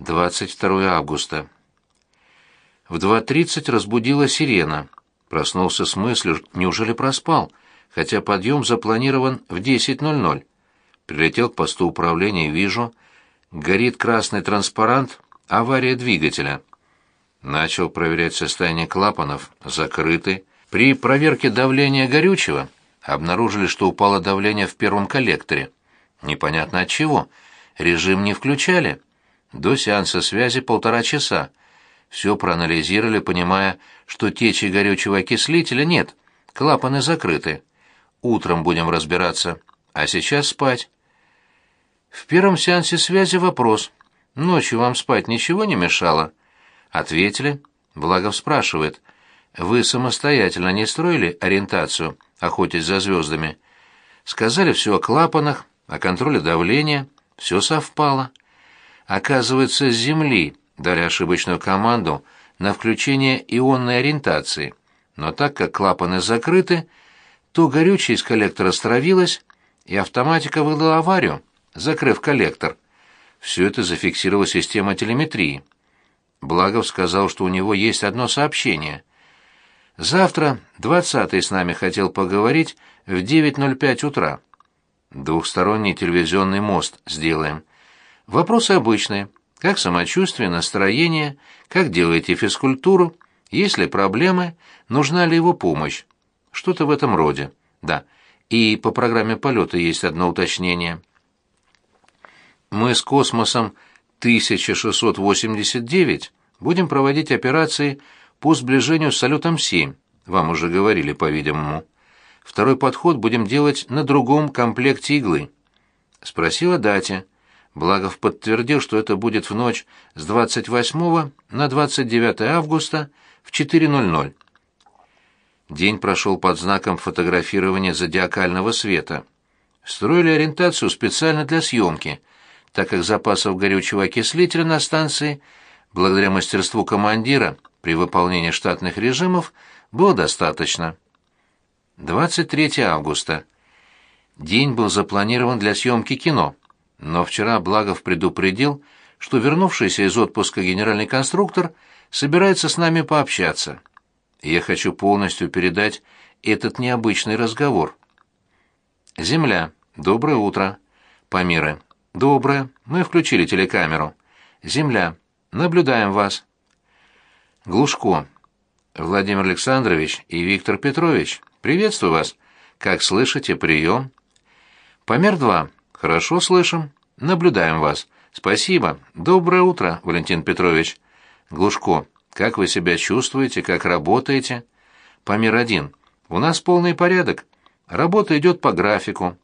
22 августа. В 2.30 разбудила сирена. Проснулся с мыслью, неужели проспал, хотя подъем запланирован в 10.00. Прилетел к посту управления вижу, горит красный транспарант «Авария двигателя». Начал проверять состояние клапанов, закрыты. При проверке давления горючего обнаружили, что упало давление в первом коллекторе. Непонятно от чего. Режим не включали. До сеанса связи полтора часа. Все проанализировали, понимая, что течи горючего окислителя нет, клапаны закрыты. Утром будем разбираться, а сейчас спать. В первом сеансе связи вопрос. Ночью вам спать ничего не мешало? Ответили. Благов спрашивает. Вы самостоятельно не строили ориентацию, охотясь за звездами? Сказали все о клапанах, о контроле давления, все совпало. Оказывается, с Земли дали ошибочную команду на включение ионной ориентации, но так как клапаны закрыты, то горючее из коллектора стравилось, и автоматика выдала аварию, закрыв коллектор. Все это зафиксировала система телеметрии. Благов сказал, что у него есть одно сообщение. Завтра двадцатый с нами хотел поговорить в 9.05 утра. Двухсторонний телевизионный мост сделаем. Вопросы обычные. Как самочувствие, настроение, как делаете физкультуру, есть ли проблемы, нужна ли его помощь. Что-то в этом роде. Да. И по программе полета есть одно уточнение. Мы с космосом 1689 будем проводить операции по сближению с салютом 7. Вам уже говорили, по-видимому. Второй подход будем делать на другом комплекте иглы. Спросила дате. Благов подтвердил, что это будет в ночь с 28 на 29 августа в 4.00. День прошел под знаком фотографирования зодиакального света. Строили ориентацию специально для съемки, так как запасов горючего окислителя на станции, благодаря мастерству командира при выполнении штатных режимов, было достаточно. 23 августа. День был запланирован для съемки кино. Но вчера Благов предупредил, что вернувшийся из отпуска генеральный конструктор собирается с нами пообщаться. Я хочу полностью передать этот необычный разговор. Земля. Доброе утро. Памиры. Доброе. Мы включили телекамеру. Земля. Наблюдаем вас. Глушко. Владимир Александрович и Виктор Петрович, приветствую вас. Как слышите, прием. Помер 2. Хорошо слышим. Наблюдаем вас. Спасибо. Доброе утро, Валентин Петрович. Глушко, как вы себя чувствуете, как работаете? Помер один. У нас полный порядок. Работа идет по графику.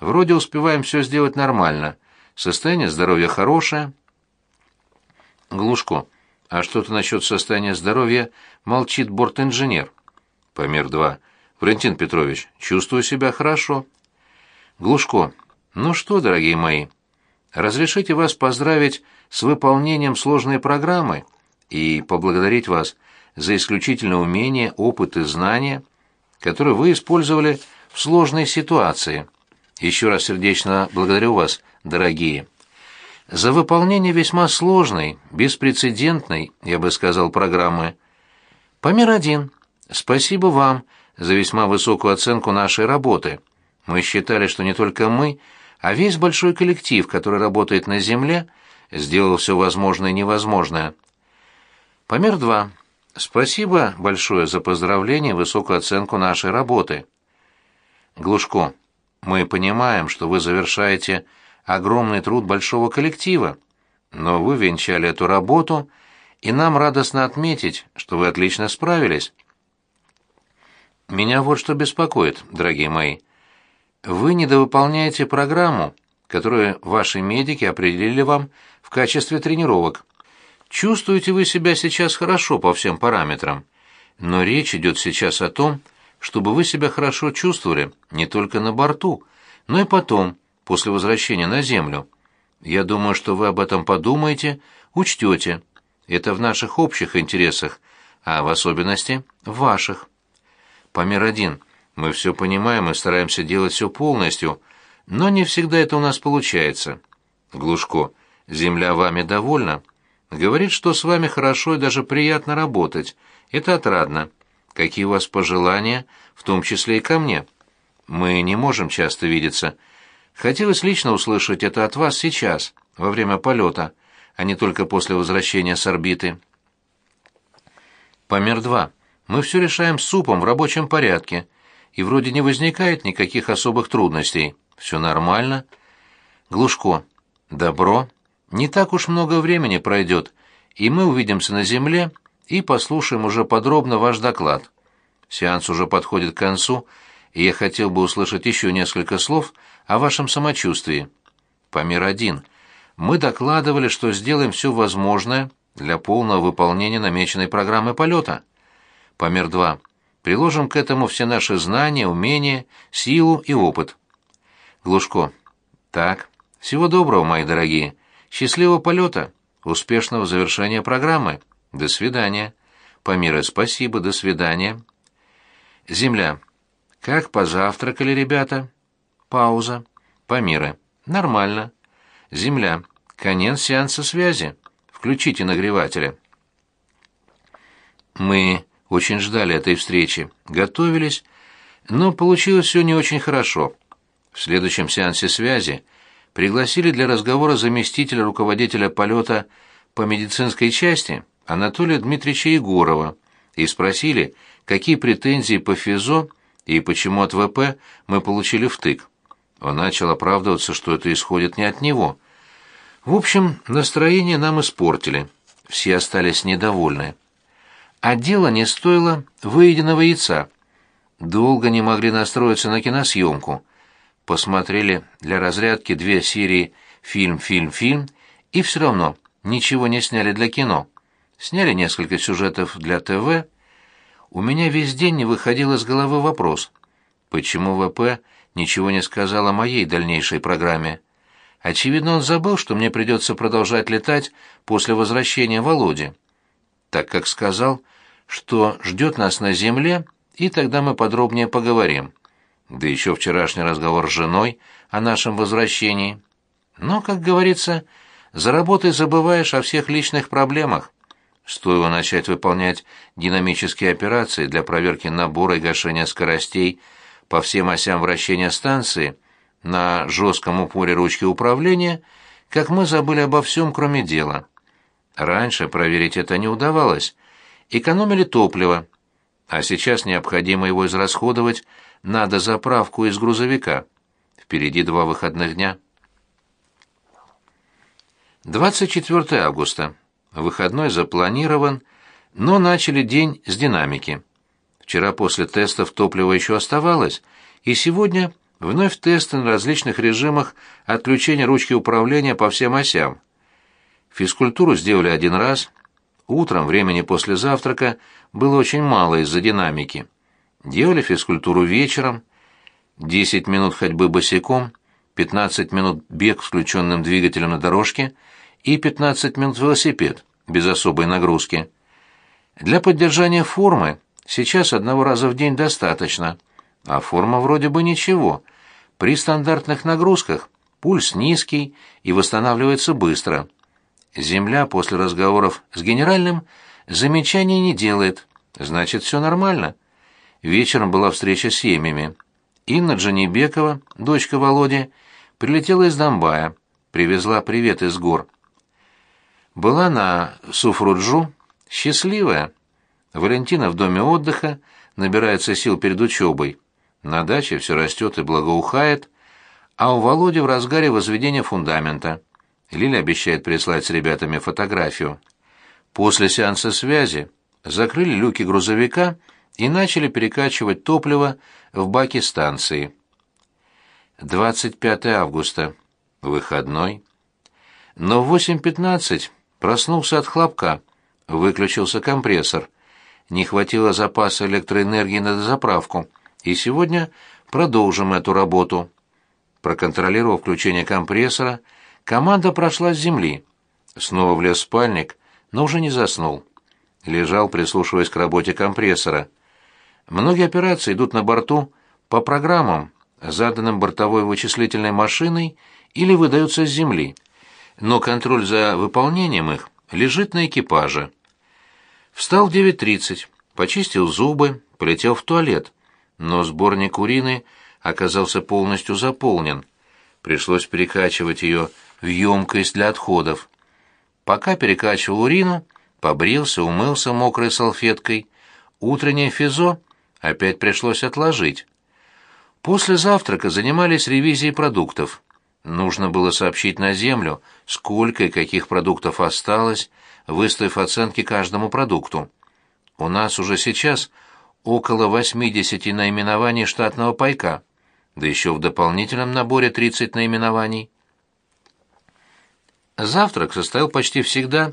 Вроде успеваем все сделать нормально. Состояние здоровья хорошее. Глушко. А что-то насчет состояния здоровья молчит бортинженер. Помер два. Валентин Петрович, чувствую себя хорошо. Глушко. Ну что, дорогие мои, разрешите вас поздравить с выполнением сложной программы и поблагодарить вас за исключительное умение, опыт и знания, которые вы использовали в сложной ситуации. Еще раз сердечно благодарю вас, дорогие. За выполнение весьма сложной, беспрецедентной, я бы сказал, программы. Помер один. Спасибо вам за весьма высокую оценку нашей работы. Мы считали, что не только мы, а весь большой коллектив, который работает на Земле, сделал все возможное и невозможное. Помер два. Спасибо большое за поздравление и высокую оценку нашей работы. Глушко, мы понимаем, что вы завершаете огромный труд большого коллектива, но вы венчали эту работу, и нам радостно отметить, что вы отлично справились. Меня вот что беспокоит, дорогие мои вы недовыполняете программу, которую ваши медики определили вам в качестве тренировок. Чувствуете вы себя сейчас хорошо по всем параметрам, но речь идет сейчас о том, чтобы вы себя хорошо чувствовали не только на борту, но и потом, после возвращения на Землю. Я думаю, что вы об этом подумаете, учтете. Это в наших общих интересах, а в особенности в ваших. Помер один – мы все понимаем и стараемся делать все полностью, но не всегда это у нас получается. Глушко, земля вами довольна. Говорит, что с вами хорошо и даже приятно работать. Это отрадно. Какие у вас пожелания, в том числе и ко мне? Мы не можем часто видеться. Хотелось лично услышать это от вас сейчас, во время полета, а не только после возвращения с орбиты. Помер 2. Мы все решаем супом в рабочем порядке, и вроде не возникает никаких особых трудностей. Все нормально. Глушко. Добро. Не так уж много времени пройдет, и мы увидимся на земле и послушаем уже подробно ваш доклад. Сеанс уже подходит к концу, и я хотел бы услышать еще несколько слов о вашем самочувствии. Помер один. Мы докладывали, что сделаем все возможное для полного выполнения намеченной программы полета. Помер два. Приложим к этому все наши знания, умения, силу и опыт. Глушко. Так. Всего доброго, мои дорогие. Счастливого полета. Успешного завершения программы. До свидания. Памира, спасибо, до свидания. Земля. Как позавтракали, ребята? Пауза. Памира. Нормально. Земля. Конец сеанса связи. Включите нагревателя. Мы очень ждали этой встречи, готовились, но получилось все не очень хорошо. В следующем сеансе связи пригласили для разговора заместителя руководителя полета по медицинской части Анатолия Дмитриевича Егорова и спросили, какие претензии по ФИЗО и почему от ВП мы получили втык. Он начал оправдываться, что это исходит не от него. В общем, настроение нам испортили. Все остались недовольны. А дело не стоило выеденного яйца. Долго не могли настроиться на киносъемку посмотрели для разрядки две серии «Фильм, фильм, фильм» и все равно ничего не сняли для кино. Сняли несколько сюжетов для ТВ. У меня весь день не выходил из головы вопрос, почему ВП ничего не сказал о моей дальнейшей программе. Очевидно, он забыл, что мне придется продолжать летать после возвращения Володи, так как сказал, что ждет нас на земле, и тогда мы подробнее поговорим да еще вчерашний разговор с женой о нашем возвращении. Но, как говорится, за работой забываешь о всех личных проблемах. Стоило начать выполнять динамические операции для проверки набора и гашения скоростей по всем осям вращения станции на жестком упоре ручки управления, как мы забыли обо всем, кроме дела. Раньше проверить это не удавалось. Экономили топливо, а сейчас необходимо его израсходовать надо заправку из грузовика. Впереди два выходных дня. 24 августа. Выходной запланирован, но начали день с динамики. Вчера после тестов топливо еще оставалось, и сегодня вновь тесты на различных режимах отключения ручки управления по всем осям. Физкультуру сделали один раз. Утром времени после завтрака было очень мало из-за динамики. Делали физкультуру вечером, 10 минут ходьбы босиком, 15 минут бег с включенным двигателем на дорожке и 15 минут велосипед, без особой нагрузки. Для поддержания формы сейчас одного раза в день достаточно, а форма вроде бы ничего. При стандартных нагрузках пульс низкий и восстанавливается быстро. Земля после разговоров с генеральным замечаний не делает, значит, все нормально. Вечером была встреча с семьями. Инна Джанибекова, дочка Володи, прилетела из Домбая, привезла привет из гор. Была на Суфруджу счастливая. Валентина в доме отдыха, набирается сил перед учебой. На даче все растет и благоухает, а у Володи в разгаре возведения фундамента. Лиля обещает прислать с ребятами фотографию. После сеанса связи закрыли люки грузовика и начали перекачивать топливо в баки станции. 25 августа. Выходной. Но в 8.15 проснулся от хлопка. Выключился компрессор. Не хватило запаса электроэнергии на дозаправку. И сегодня продолжим эту работу. Проконтролировав включение компрессора, команда прошла с земли. Снова влез спальник, но уже не заснул. Лежал, прислушиваясь к работе компрессора. Многие операции идут на борту по программам, заданным бортовой вычислительной машиной или выдаются с Земли, но контроль за выполнением их лежит на экипаже. Встал в 9.30, почистил зубы, полетел в туалет, но сборник урины оказался полностью заполнен. Пришлось перекачивать ее в емкость для отходов. Пока перекачивал урину, побрился, умылся мокрой салфеткой. Утреннее физо опять пришлось отложить. После завтрака занимались ревизией продуктов. Нужно было сообщить на землю, сколько и каких продуктов осталось, выставив оценки каждому продукту. У нас уже сейчас около 80 наименований штатного пайка, да еще в дополнительном наборе 30 наименований. Завтрак состоял почти всегда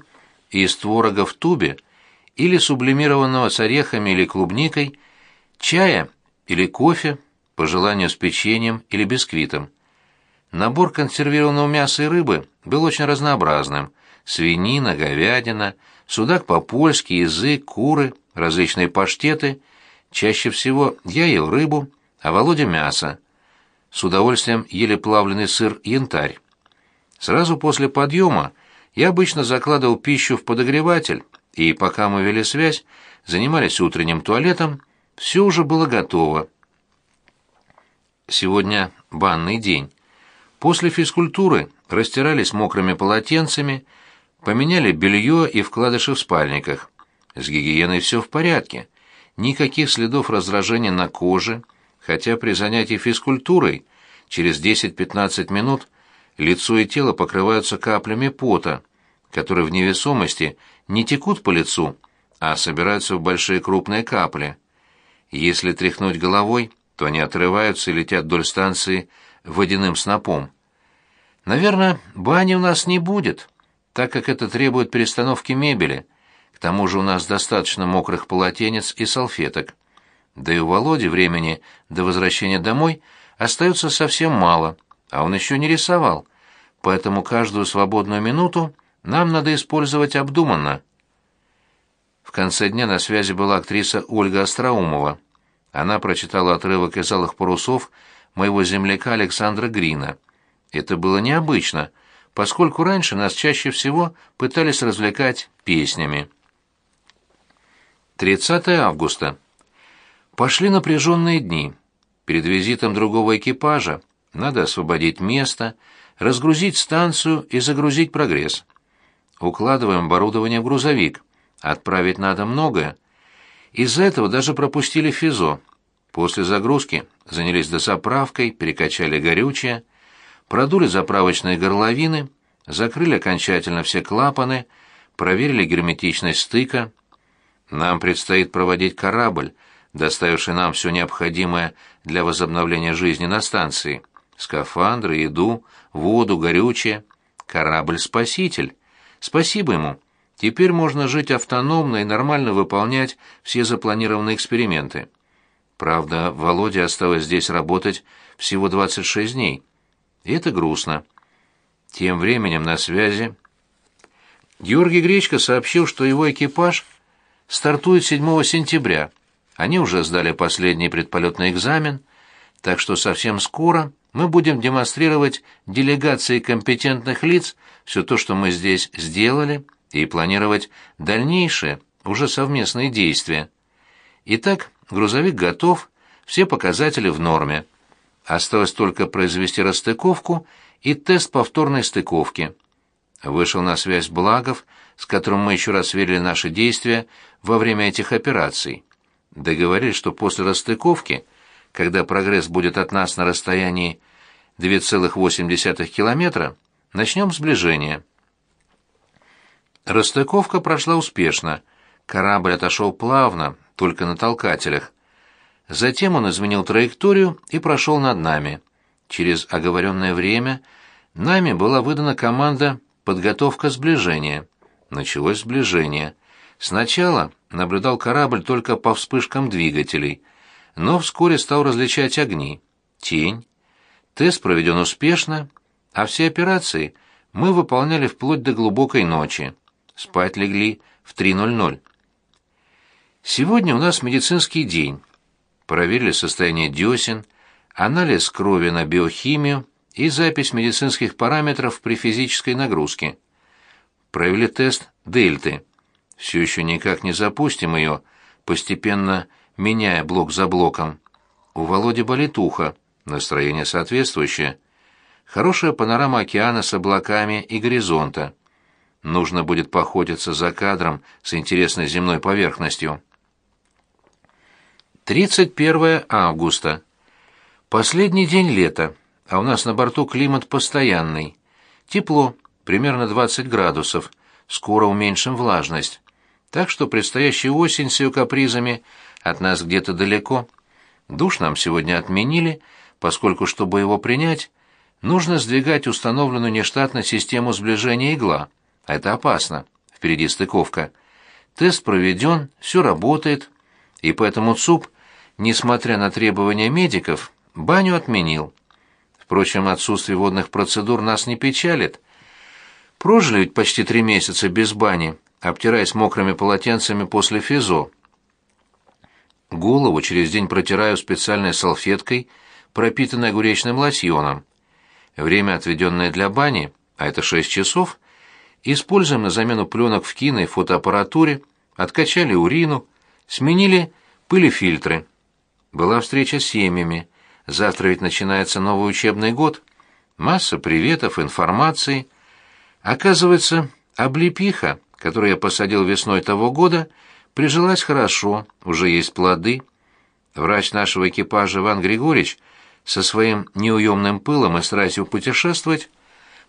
из творога в тубе или сублимированного с орехами или клубникой, чая или кофе, по желанию с печеньем или бисквитом. Набор консервированного мяса и рыбы был очень разнообразным. Свинина, говядина, судак по-польски, язык, куры, различные паштеты. Чаще всего я ел рыбу, а Володя мясо. С удовольствием ели плавленый сыр янтарь. Сразу после подъема я обычно закладывал пищу в подогреватель, и пока мы вели связь, занимались утренним туалетом, все уже было готово. Сегодня банный день. После физкультуры растирались мокрыми полотенцами, поменяли белье и вкладыши в спальниках. С гигиеной все в порядке. Никаких следов раздражения на коже, хотя при занятии физкультурой через 10-15 минут лицо и тело покрываются каплями пота, которые в невесомости не текут по лицу, а собираются в большие крупные капли. Если тряхнуть головой, то они отрываются и летят вдоль станции водяным снопом. Наверное, бани у нас не будет, так как это требует перестановки мебели. К тому же у нас достаточно мокрых полотенец и салфеток. Да и у Володи времени до возвращения домой остается совсем мало, а он еще не рисовал, поэтому каждую свободную минуту нам надо использовать обдуманно. В конце дня на связи была актриса Ольга Остроумова. Она прочитала отрывок из «Алых парусов» моего земляка Александра Грина. Это было необычно, поскольку раньше нас чаще всего пытались развлекать песнями. 30 августа. Пошли напряженные дни. Перед визитом другого экипажа надо освободить место, разгрузить станцию и загрузить прогресс. Укладываем оборудование в грузовик. Отправить надо многое. Из-за этого даже пропустили физо. После загрузки занялись досоправкой, перекачали горючее, продули заправочные горловины, закрыли окончательно все клапаны, проверили герметичность стыка. Нам предстоит проводить корабль, доставивший нам все необходимое для возобновления жизни на станции. Скафандры, еду, воду, горючее. Корабль-спаситель. Спасибо ему. Теперь можно жить автономно и нормально выполнять все запланированные эксперименты. Правда, Володе осталось здесь работать всего 26 дней. И это грустно. Тем временем на связи Георгий Гречко сообщил, что его экипаж стартует 7 сентября. Они уже сдали последний предполетный экзамен, так что совсем скоро мы будем демонстрировать делегации компетентных лиц все то, что мы здесь сделали, и планировать дальнейшие, уже совместные действия. Итак, грузовик готов, все показатели в норме. Осталось только произвести расстыковку и тест повторной стыковки. Вышел на связь Благов, с которым мы еще раз сверили наши действия во время этих операций. Договорились, что после расстыковки, когда прогресс будет от нас на расстоянии 2,8 километра, начнем сближение. Расстыковка прошла успешно. Корабль отошел плавно, только на толкателях. Затем он изменил траекторию и прошел над нами. Через оговоренное время нами была выдана команда «Подготовка сближения». Началось сближение. Сначала наблюдал корабль только по вспышкам двигателей, но вскоре стал различать огни, тень. Тест проведен успешно, а все операции мы выполняли вплоть до глубокой ночи. Спать легли в 3.00. Сегодня у нас медицинский день. Проверили состояние десен, анализ крови на биохимию и запись медицинских параметров при физической нагрузке. провели тест дельты. Все еще никак не запустим ее, постепенно меняя блок за блоком. У Володи болит ухо, настроение соответствующее. Хорошая панорама океана с облаками и горизонта. Нужно будет походиться за кадром с интересной земной поверхностью. 31 августа. Последний день лета, а у нас на борту климат постоянный. Тепло, примерно 20 градусов, скоро уменьшим влажность. Так что предстоящая осень с ее капризами от нас где-то далеко. Душ нам сегодня отменили, поскольку, чтобы его принять, нужно сдвигать установленную нештатно систему сближения игла. Это опасно. Впереди стыковка. Тест проведен, все работает, и поэтому ЦУП, несмотря на требования медиков, баню отменил. Впрочем, отсутствие водных процедур нас не печалит. Прожили ведь почти три месяца без бани, обтираясь мокрыми полотенцами после физо. Голову через день протираю специальной салфеткой, пропитанной огуречным лосьоном. Время, отведенное для бани, а это шесть часов, используем на замену пленок в кино и фотоаппаратуре, откачали урину, сменили пылефильтры. Была встреча с семьями. Завтра ведь начинается новый учебный год. Масса приветов, информации. Оказывается, облепиха, которую я посадил весной того года, прижилась хорошо, уже есть плоды. Врач нашего экипажа Иван Григорьевич со своим неуемным пылом и страстью путешествовать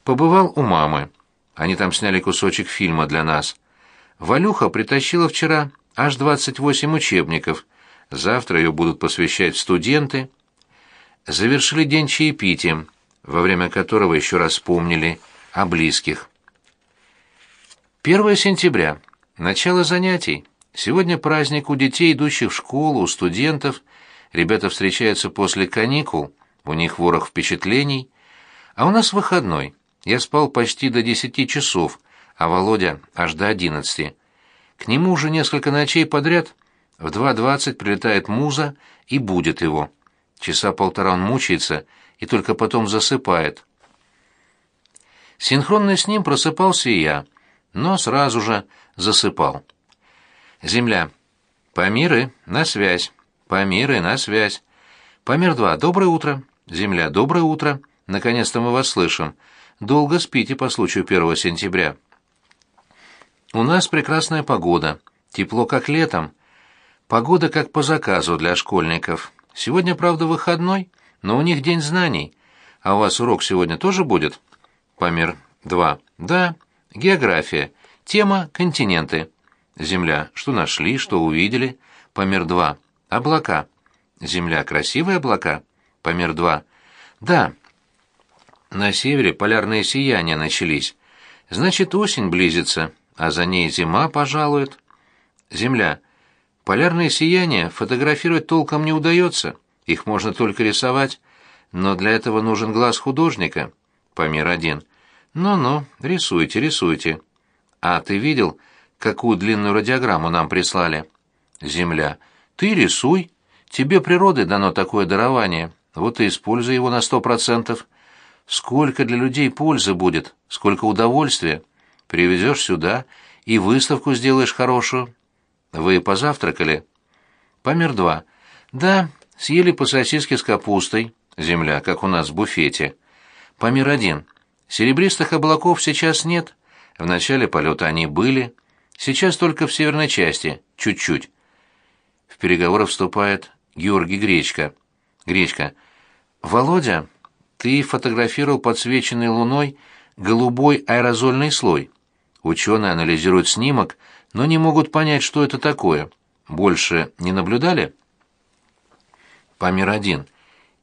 побывал у мамы. Они там сняли кусочек фильма для нас. Валюха притащила вчера аж 28 учебников. Завтра ее будут посвящать студенты. Завершили день чаепитием, во время которого еще раз вспомнили о близких. 1 сентября. Начало занятий. Сегодня праздник у детей, идущих в школу, у студентов. Ребята встречаются после каникул, у них ворох впечатлений. А у нас выходной. Я спал почти до десяти часов, а Володя аж до одиннадцати. К нему уже несколько ночей подряд в 2.20 прилетает муза и будет его. Часа полтора он мучается и только потом засыпает. Синхронно с ним просыпался и я, но сразу же засыпал. Земля. Памиры, на связь. Памиры, на связь. Памир-2, доброе утро. Земля, доброе утро. Наконец-то мы вас слышим долго спите по случаю 1 сентября. У нас прекрасная погода, тепло как летом. Погода как по заказу для школьников. Сегодня, правда, выходной, но у них день знаний. А у вас урок сегодня тоже будет? Памир 2. Да. География. Тема континенты. Земля. Что нашли, что увидели? Памир 2. Облака. Земля. Красивые облака. Памир 2. Да. На севере полярные сияния начались. Значит, осень близится, а за ней зима пожалует. Земля. Полярные сияния фотографировать толком не удается, их можно только рисовать, но для этого нужен глаз художника. Памир один. Ну-ну, рисуйте, рисуйте. А ты видел, какую длинную радиограмму нам прислали? Земля. Ты рисуй. Тебе природой дано такое дарование. Вот и используй его на сто процентов. Сколько для людей пользы будет, сколько удовольствия. Привезешь сюда и выставку сделаешь хорошую. Вы позавтракали? Помер два. Да, съели по сосиске с капустой. Земля, как у нас в буфете. Помер один. Серебристых облаков сейчас нет. В начале полета они были. Сейчас только в северной части, чуть-чуть. В переговоры вступает Георгий Гречка. Гречка. Володя, ты фотографировал подсвеченный луной голубой аэрозольный слой. Ученые анализируют снимок, но не могут понять, что это такое. Больше не наблюдали? Памир один.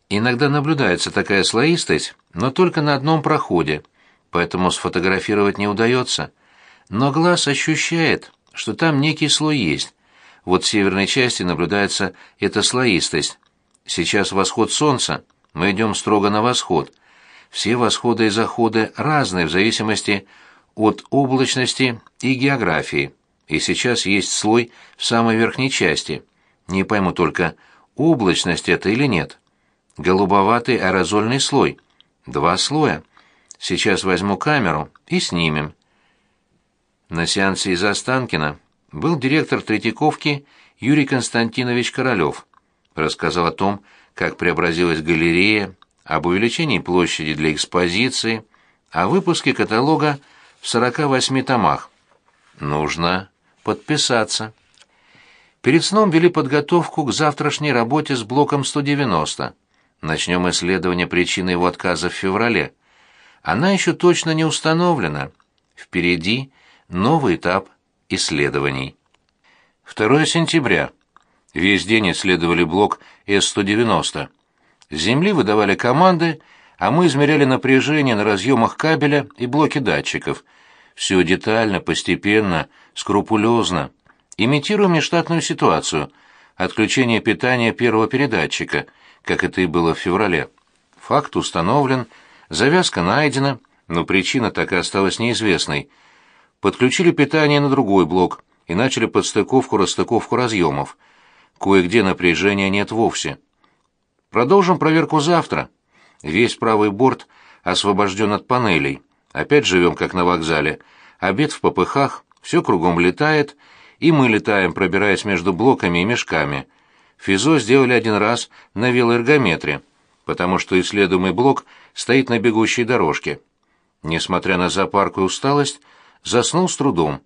Иногда наблюдается такая слоистость, но только на одном проходе, поэтому сфотографировать не удается. Но глаз ощущает, что там некий слой есть. Вот в северной части наблюдается эта слоистость. Сейчас восход солнца — мы идем строго на восход. Все восходы и заходы разные в зависимости от облачности и географии. И сейчас есть слой в самой верхней части. Не пойму только, облачность это или нет. Голубоватый аэрозольный слой. Два слоя. Сейчас возьму камеру и снимем. На сеансе из Останкина был директор Третьяковки Юрий Константинович Королёв. Рассказал о том, как преобразилась галерея, об увеличении площади для экспозиции, о выпуске каталога в 48 томах. Нужно подписаться. Перед сном вели подготовку к завтрашней работе с блоком 190. Начнем исследование причины его отказа в феврале. Она еще точно не установлена. Впереди новый этап исследований. 2 сентября. Весь день исследовали блок С-190. С Земли выдавали команды, а мы измеряли напряжение на разъемах кабеля и блоке датчиков. Все детально, постепенно, скрупулезно. Имитируем нештатную ситуацию. Отключение питания первого передатчика, как это и было в феврале. Факт установлен, завязка найдена, но причина так и осталась неизвестной. Подключили питание на другой блок и начали подстыковку-расстыковку разъемов. Кое-где напряжения нет вовсе. Продолжим проверку завтра. Весь правый борт освобожден от панелей. Опять живем, как на вокзале. Обед в попыхах, все кругом летает, и мы летаем, пробираясь между блоками и мешками. Физо сделали один раз на велоэргометре, потому что исследуемый блок стоит на бегущей дорожке. Несмотря на запарку и усталость, заснул с трудом.